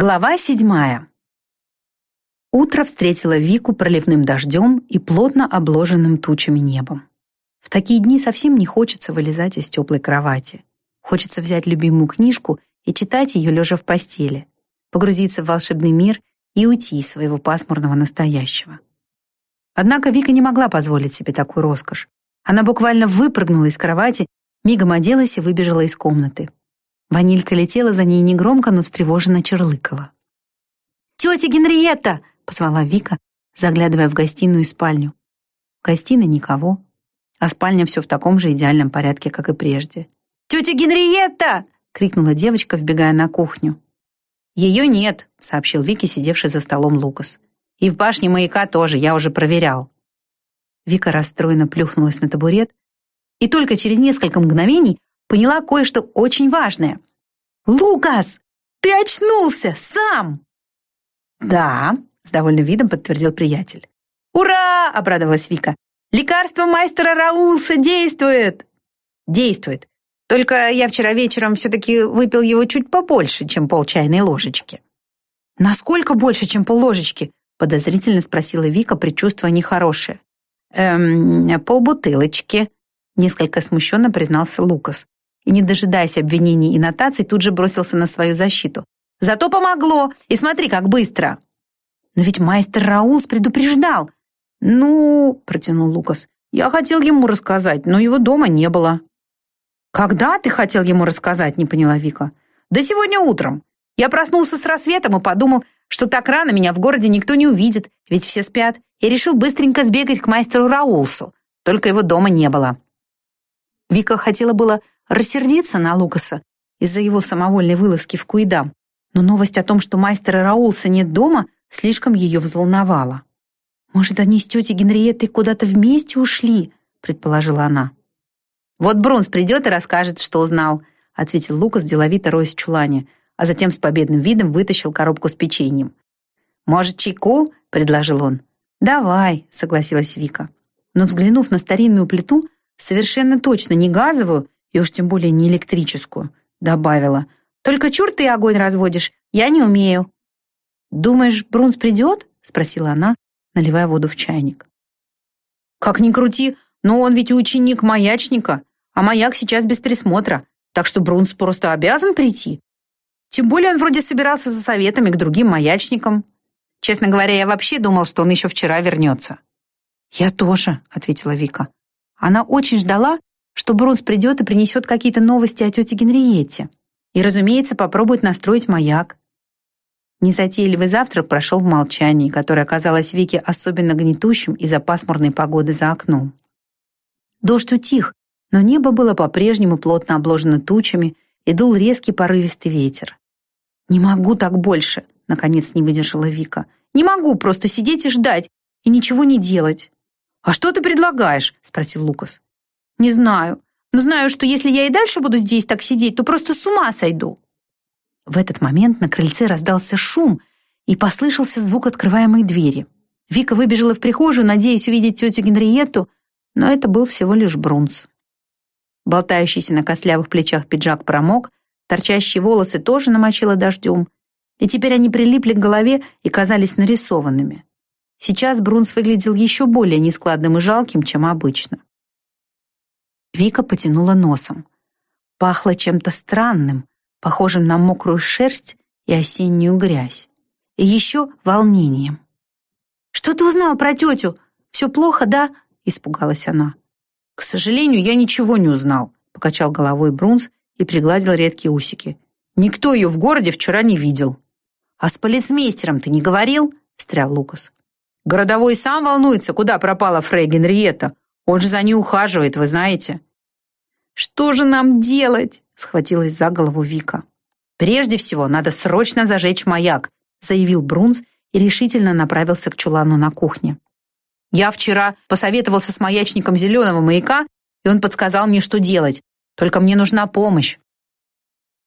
Глава седьмая. Утро встретило Вику проливным дождем и плотно обложенным тучами небом. В такие дни совсем не хочется вылезать из теплой кровати. Хочется взять любимую книжку и читать ее лежа в постели, погрузиться в волшебный мир и уйти из своего пасмурного настоящего. Однако Вика не могла позволить себе такую роскошь. Она буквально выпрыгнула из кровати, мигом оделась и выбежала из комнаты. Ванилька летела за ней негромко, но встревоженно черлыкала. «Тетя Генриетта!» — позвала Вика, заглядывая в гостиную и спальню. В гостиной никого, а спальня все в таком же идеальном порядке, как и прежде. «Тетя Генриетта!» — крикнула девочка, вбегая на кухню. «Ее нет», — сообщил Вике, сидевший за столом Лукас. «И в башне маяка тоже, я уже проверял». Вика расстроенно плюхнулась на табурет, и только через несколько мгновений поняла кое-что очень важное. «Лукас, ты очнулся сам!» «Да», — с довольным видом подтвердил приятель. «Ура!» — обрадовалась Вика. «Лекарство мастера Раулса действует!» «Действует. Только я вчера вечером все-таки выпил его чуть побольше, чем пол чайной ложечки». «Насколько больше, чем пол ложечки?» — подозрительно спросила Вика, предчувствуя нехорошее. «Эм, полбутылочки», — несколько смущенно признался Лукас и, не дожидаясь обвинений и нотаций, тут же бросился на свою защиту. «Зато помогло! И смотри, как быстро!» «Но ведь майстер Раулс предупреждал!» «Ну...» — протянул Лукас. «Я хотел ему рассказать, но его дома не было». «Когда ты хотел ему рассказать?» — не поняла Вика. «Да сегодня утром. Я проснулся с рассветом и подумал, что так рано меня в городе никто не увидит, ведь все спят, и решил быстренько сбегать к мастеру Раулсу. Только его дома не было». Вика хотела было рассердиться на Лукаса из-за его самовольной вылазки в Куидам, но новость о том, что мастера Раулса нет дома, слишком ее взволновала. «Может, они с тетей Генриеттой куда-то вместе ушли?» — предположила она. «Вот Брунс придет и расскажет, что узнал», — ответил Лукас, деловито роясь в чулане, а затем с победным видом вытащил коробку с печеньем. «Может, чайку?» — предложил он. «Давай», — согласилась Вика. Но, взглянув на старинную плиту, совершенно точно не газовую, и уж тем более не электрическую, добавила. «Только чур ты огонь разводишь, я не умею». «Думаешь, Брунс придет?» — спросила она, наливая воду в чайник. «Как ни крути, но он ведь ученик маячника, а маяк сейчас без присмотра, так что Брунс просто обязан прийти. Тем более он вроде собирался за советами к другим маячникам. Честно говоря, я вообще думал, что он еще вчера вернется». «Я тоже», — ответила Вика. Она очень ждала, что Брунс придет и принесет какие-то новости о тете Генриетте. И, разумеется, попробует настроить маяк. Незатейливый завтрак прошел в молчании, которое оказалось Вике особенно гнетущим из-за пасмурной погоды за окном. Дождь утих, но небо было по-прежнему плотно обложено тучами и дул резкий порывистый ветер. «Не могу так больше», — наконец не выдержала Вика. «Не могу просто сидеть и ждать, и ничего не делать». «А что ты предлагаешь?» — спросил Лукас. Не знаю, но знаю, что если я и дальше буду здесь так сидеть, то просто с ума сойду. В этот момент на крыльце раздался шум и послышался звук открываемой двери. Вика выбежала в прихожую, надеясь увидеть тетю Генриетту, но это был всего лишь Брунс. Болтающийся на костлявых плечах пиджак промок, торчащие волосы тоже намочило дождем, и теперь они прилипли к голове и казались нарисованными. Сейчас Брунс выглядел еще более нескладным и жалким, чем обычно. Вика потянула носом. Пахло чем-то странным, похожим на мокрую шерсть и осеннюю грязь. И еще волнением. «Что ты узнал про тетю? Все плохо, да?» — испугалась она. «К сожалению, я ничего не узнал», — покачал головой Брунс и пригладил редкие усики. «Никто ее в городе вчера не видел». «А с полицмейстером ты не говорил?» — встрял Лукас. «Городовой сам волнуется, куда пропала Фрей Генриетта. Он же за ней ухаживает, вы знаете». «Что же нам делать?» — схватилась за голову Вика. «Прежде всего, надо срочно зажечь маяк», — заявил Брунс и решительно направился к чулану на кухне. «Я вчера посоветовался с маячником зеленого маяка, и он подсказал мне, что делать. Только мне нужна помощь».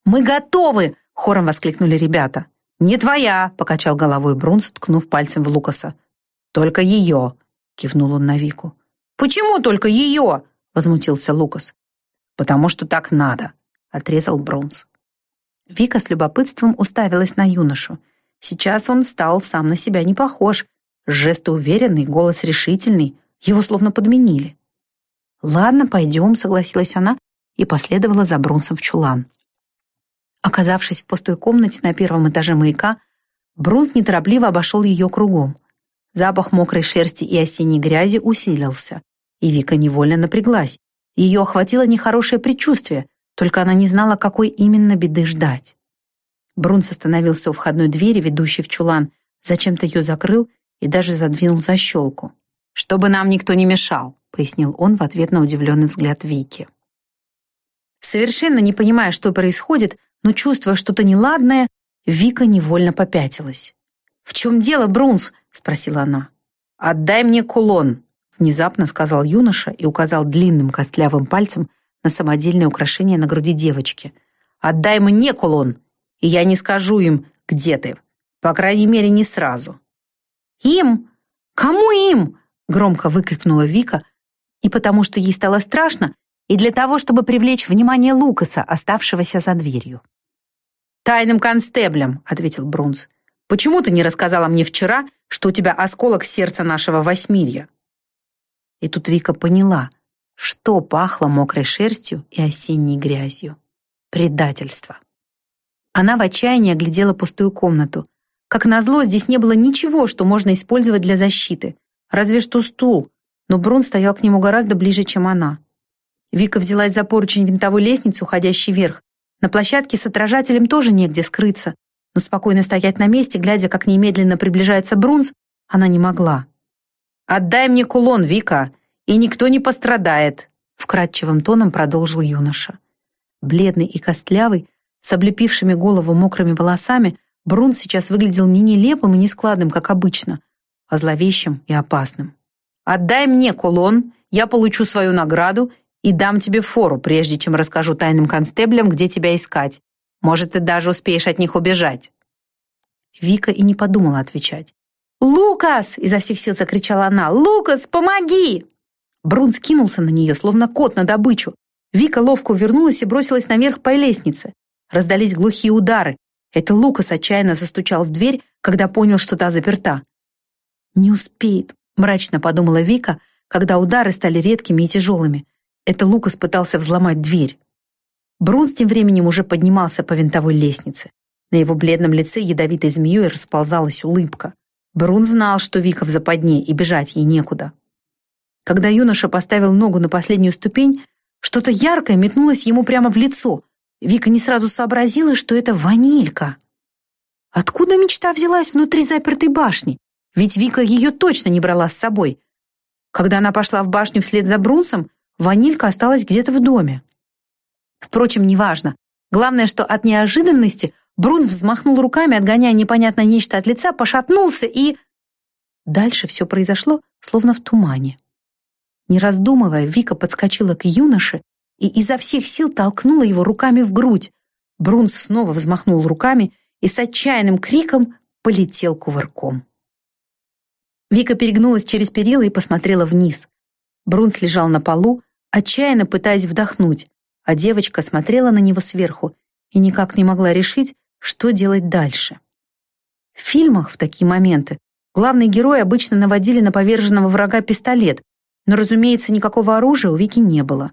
«Мы готовы!» — хором воскликнули ребята. «Не твоя!» — покачал головой Брунс, ткнув пальцем в Лукаса. «Только ее!» — кивнул он на Вику. «Почему только ее?» — возмутился Лукас. «Потому что так надо», — отрезал Бронс. Вика с любопытством уставилась на юношу. Сейчас он стал сам на себя не похож. Жесты уверенный, голос решительный. Его словно подменили. «Ладно, пойдем», — согласилась она и последовала за Брунсом в чулан. Оказавшись в пустой комнате на первом этаже маяка, Брунс неторопливо обошел ее кругом. Запах мокрой шерсти и осенней грязи усилился, и Вика невольно напряглась. Ее охватило нехорошее предчувствие, только она не знала, какой именно беды ждать. Брунс остановился у входной двери, ведущей в чулан, зачем-то ее закрыл и даже задвинул защелку. «Чтобы нам никто не мешал», — пояснил он в ответ на удивленный взгляд Вики. Совершенно не понимая, что происходит, но чувствуя что-то неладное, Вика невольно попятилась. «В чем дело, Брунс?» — спросила она. «Отдай мне кулон», — внезапно сказал юноша и указал длинным костлявым пальцем на самодельное украшение на груди девочки. «Отдай мне кулон, и я не скажу им, где ты. По крайней мере, не сразу». «Им? Кому им?» — громко выкрикнула Вика, и потому что ей стало страшно, и для того, чтобы привлечь внимание Лукаса, оставшегося за дверью. «Тайным констеблем», — ответил Брунс. «Почему ты не рассказала мне вчера, что у тебя осколок сердца нашего восьмирья?» И тут Вика поняла, что пахло мокрой шерстью и осенней грязью. Предательство. Она в отчаянии оглядела пустую комнату. Как назло, здесь не было ничего, что можно использовать для защиты. Разве что стул, но Брун стоял к нему гораздо ближе, чем она. Вика взялась за поручень винтовой лестницы, уходящей вверх. На площадке с отражателем тоже негде скрыться, но спокойно стоять на месте, глядя, как немедленно приближается Брунс, она не могла. «Отдай мне кулон, Вика, и никто не пострадает», вкрадчивым тоном продолжил юноша. Бледный и костлявый, с облепившими голову мокрыми волосами, Брун сейчас выглядел не нелепым и нескладным, как обычно, а зловещим и опасным. «Отдай мне кулон, я получу свою награду и дам тебе фору, прежде чем расскажу тайным констеблям, где тебя искать. Может, ты даже успеешь от них убежать». Вика и не подумала отвечать. «Лукас!» — изо всех сил закричала она. «Лукас, помоги!» Брун скинулся на нее, словно кот на добычу. Вика ловко увернулась и бросилась наверх по лестнице. Раздались глухие удары. Это Лукас отчаянно застучал в дверь, когда понял, что та заперта. «Не успеет», — мрачно подумала Вика, когда удары стали редкими и тяжелыми. Это Лукас пытался взломать дверь. Брунс тем временем уже поднимался по винтовой лестнице. На его бледном лице ядовитой змеей расползалась улыбка. Брун знал, что Вика в западне, и бежать ей некуда. Когда юноша поставил ногу на последнюю ступень, что-то яркое метнулось ему прямо в лицо. Вика не сразу сообразила, что это ванилька. Откуда мечта взялась внутри запертой башни? Ведь Вика ее точно не брала с собой. Когда она пошла в башню вслед за Брунсом, ванилька осталась где-то в доме. Впрочем, неважно. Главное, что от неожиданности Брунс взмахнул руками, отгоняя непонятное нечто от лица, пошатнулся и... Дальше все произошло, словно в тумане. Не раздумывая, Вика подскочила к юноше и изо всех сил толкнула его руками в грудь. Брунс снова взмахнул руками и с отчаянным криком полетел кувырком. Вика перегнулась через перила и посмотрела вниз. Брунс лежал на полу, отчаянно пытаясь вдохнуть, а девочка смотрела на него сверху и никак не могла решить, что делать дальше. В фильмах в такие моменты главные герои обычно наводили на поверженного врага пистолет, но, разумеется, никакого оружия у Вики не было.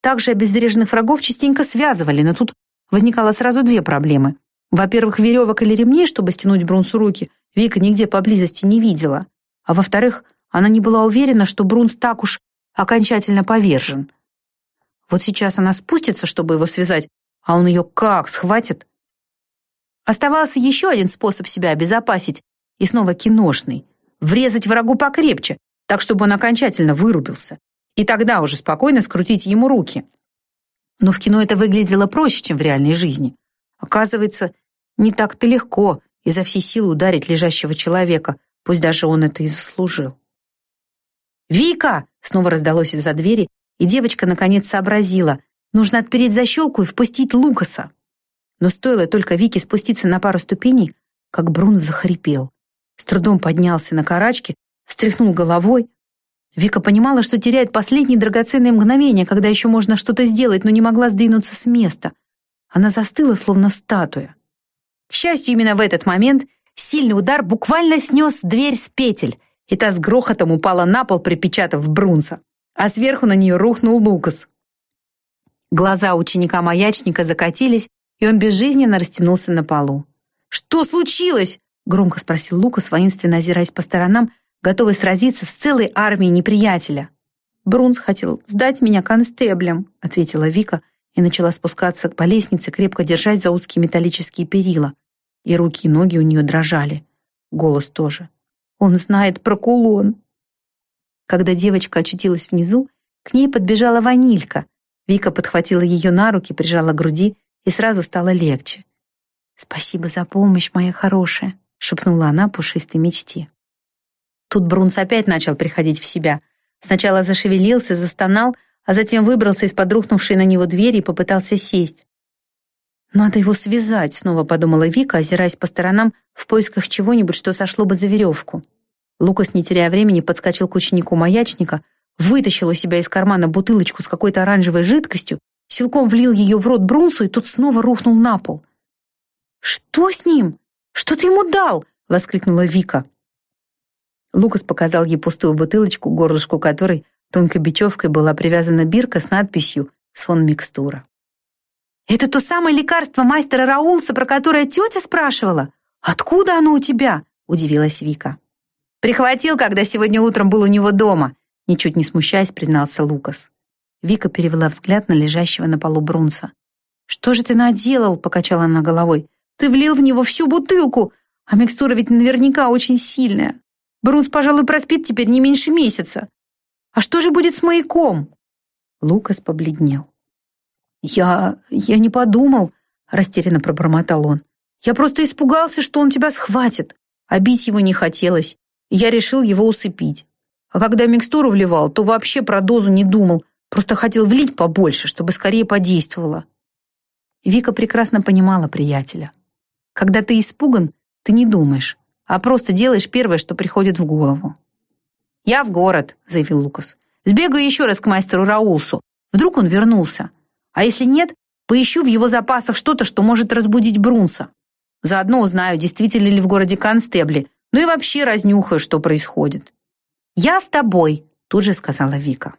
Также обезвреженных врагов частенько связывали, но тут возникало сразу две проблемы. Во-первых, веревок или ремней, чтобы стянуть Брунсу руки, Вика нигде поблизости не видела. А во-вторых, она не была уверена, что Брунс так уж окончательно повержен. Вот сейчас она спустится, чтобы его связать, а он ее как схватит? Оставался еще один способ себя обезопасить, и снова киношный. Врезать врагу покрепче, так чтобы он окончательно вырубился. И тогда уже спокойно скрутить ему руки. Но в кино это выглядело проще, чем в реальной жизни. Оказывается, не так-то легко изо всей силы ударить лежащего человека, пусть даже он это и заслужил. «Вика!» — снова раздалось из-за двери, и девочка наконец сообразила. Нужно отпереть защелку и впустить Лукаса. Но стоило только Вике спуститься на пару ступеней, как Брун захрипел. С трудом поднялся на карачки, встряхнул головой. Вика понимала, что теряет последние драгоценные мгновения, когда еще можно что-то сделать, но не могла сдвинуться с места. Она застыла, словно статуя. К счастью, именно в этот момент сильный удар буквально снес дверь с петель, и та с грохотом упала на пол, припечатав Брунса. А сверху на нее рухнул Лукас. Глаза ученика-маячника закатились, и он безжизненно растянулся на полу. «Что случилось?» — громко спросил Лукас, воинственно озираясь по сторонам, готовый сразиться с целой армией неприятеля. «Брунс хотел сдать меня констеблем», — ответила Вика и начала спускаться по лестнице, крепко держась за узкие металлические перила. И руки и ноги у нее дрожали. Голос тоже. «Он знает про кулон». Когда девочка очутилась внизу, к ней подбежала ванилька. Вика подхватила ее на руки, прижала к груди, и сразу стало легче. «Спасибо за помощь, моя хорошая», — шепнула она пушистой мечте. Тут Брунс опять начал приходить в себя. Сначала зашевелился, застонал, а затем выбрался из-под рухнувшей на него двери и попытался сесть. «Надо его связать», — снова подумала Вика, озираясь по сторонам в поисках чего-нибудь, что сошло бы за веревку. Лукас, не теряя времени, подскочил к ученику маячника, вытащил у себя из кармана бутылочку с какой-то оранжевой жидкостью, силком влил ее в рот Брунсу и тут снова рухнул на пол. «Что с ним? Что ты ему дал?» — воскликнула Вика. Лукас показал ей пустую бутылочку, горлышку которой тонкой бечевкой была привязана бирка с надписью «Сон микстура». «Это то самое лекарство мастера Раулса, про которое тетя спрашивала? Откуда оно у тебя?» — удивилась Вика. «Прихватил, когда сегодня утром был у него дома», — ничуть не смущаясь, признался Лукас. Вика перевела взгляд на лежащего на полу Брунса. «Что же ты наделал?» — покачала она головой. «Ты влил в него всю бутылку, а микстура ведь наверняка очень сильная. Брунс, пожалуй, проспит теперь не меньше месяца. А что же будет с маяком?» Лукас побледнел. «Я... я не подумал», — растерянно пробормотал он. «Я просто испугался, что он тебя схватит. А бить его не хотелось, я решил его усыпить. А когда микстуру вливал, то вообще про дозу не думал, просто хотел влить побольше, чтобы скорее подействовало». Вика прекрасно понимала приятеля. Когда ты испуган, ты не думаешь, а просто делаешь первое, что приходит в голову. «Я в город», — заявил Лукас. «Сбегаю еще раз к мастеру Раулсу. Вдруг он вернулся. А если нет, поищу в его запасах что-то, что может разбудить Брунса. Заодно узнаю, действительно ли в городе констебли, ну и вообще разнюхаю, что происходит». «Я с тобой», — тут же сказала Вика.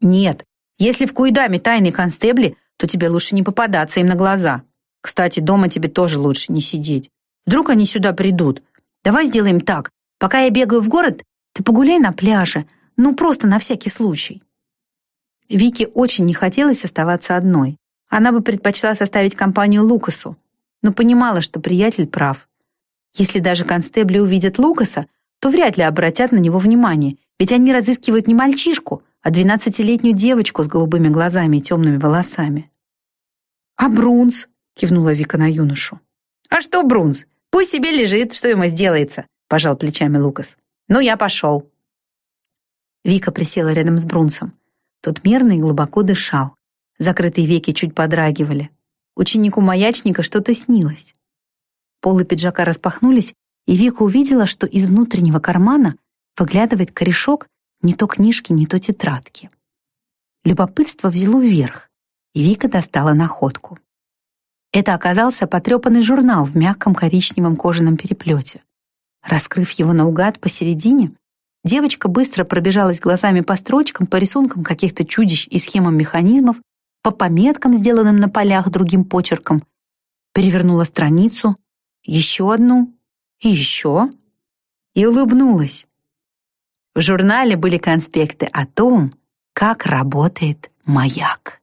«Нет, если в Куидаме тайные констебли, то тебе лучше не попадаться им на глаза. Кстати, дома тебе тоже лучше не сидеть. Вдруг они сюда придут. Давай сделаем так. Пока я бегаю в город, ты погуляй на пляже. Ну, просто на всякий случай». Вике очень не хотелось оставаться одной. Она бы предпочла составить компанию Лукасу, но понимала, что приятель прав. Если даже констебли увидят Лукаса, то вряд ли обратят на него внимание, ведь они разыскивают не мальчишку, а двенадцатилетнюю девочку с голубыми глазами и темными волосами. «А Брунс?» — кивнула Вика на юношу. «А что Брунс? Пусть себе лежит, что ему сделается», — пожал плечами Лукас. «Ну, я пошел». Вика присела рядом с Брунсом. Тот мерно и глубоко дышал. Закрытые веки чуть подрагивали. Ученику маячника что-то снилось. Полы пиджака распахнулись, и Вика увидела, что из внутреннего кармана выглядывает корешок не то книжки, не то тетрадки. Любопытство взяло вверх, и Вика достала находку. Это оказался потрепанный журнал в мягком коричневом кожаном переплете. Раскрыв его наугад посередине, девочка быстро пробежалась глазами по строчкам, по рисункам каких-то чудищ и схемам механизмов, по пометкам, сделанным на полях другим почерком, перевернула страницу, еще одну и еще, и улыбнулась. В журнале были конспекты о том, как работает маяк.